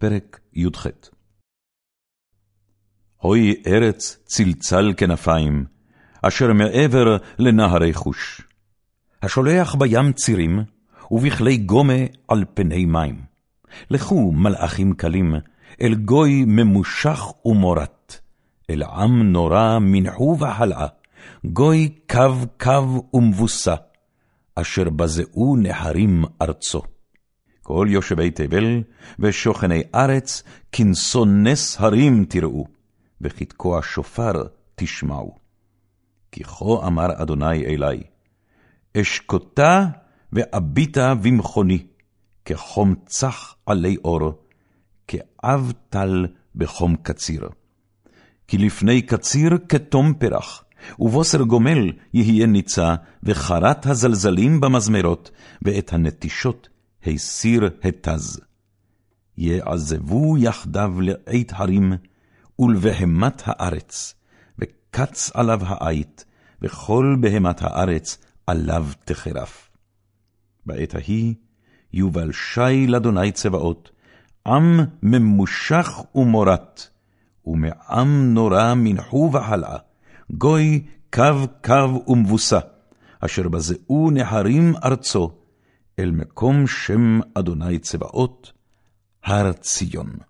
פרק י"ח הוי ארץ צלצל כנפיים, אשר מעבר לנהרי חוש. השולח בים צירים, ובכלי גומה על פני מים. לכו מלאכים קלים, אל גוי ממושך ומורת, אל עם נורא מנחו והלאה, גוי קו קו ומבוסה, אשר בזעו נחרים ארצו. כל יושבי תבל ושוכני ארץ, כנסו נס הרים תראו, וכתקוע שופר תשמעו. כי כה אמר אדוני אלי, אשקוטה ואביטה במכוני, כחום צח עלי אור, כאב טל בחום קציר. כי לפני קציר כתום פרח, ובוסר גומל יהיה ניצה, וחרת הזלזלים במזמרות, ואת הנטישות הסיר התז. יעזבו יחדיו לעית הרים, ולבהמת הארץ, וקץ עליו העית, וכל בהמת הארץ עליו תחרף. בעת ההיא יובל שי לאדוני צבאות, עם ממושך ומורת, ומעם נורא מנחו והלאה, גוי קו קו ומבוסה, אשר בזעו נחרים ארצו, אל מקום שם אדוני צבאות, הר ציון.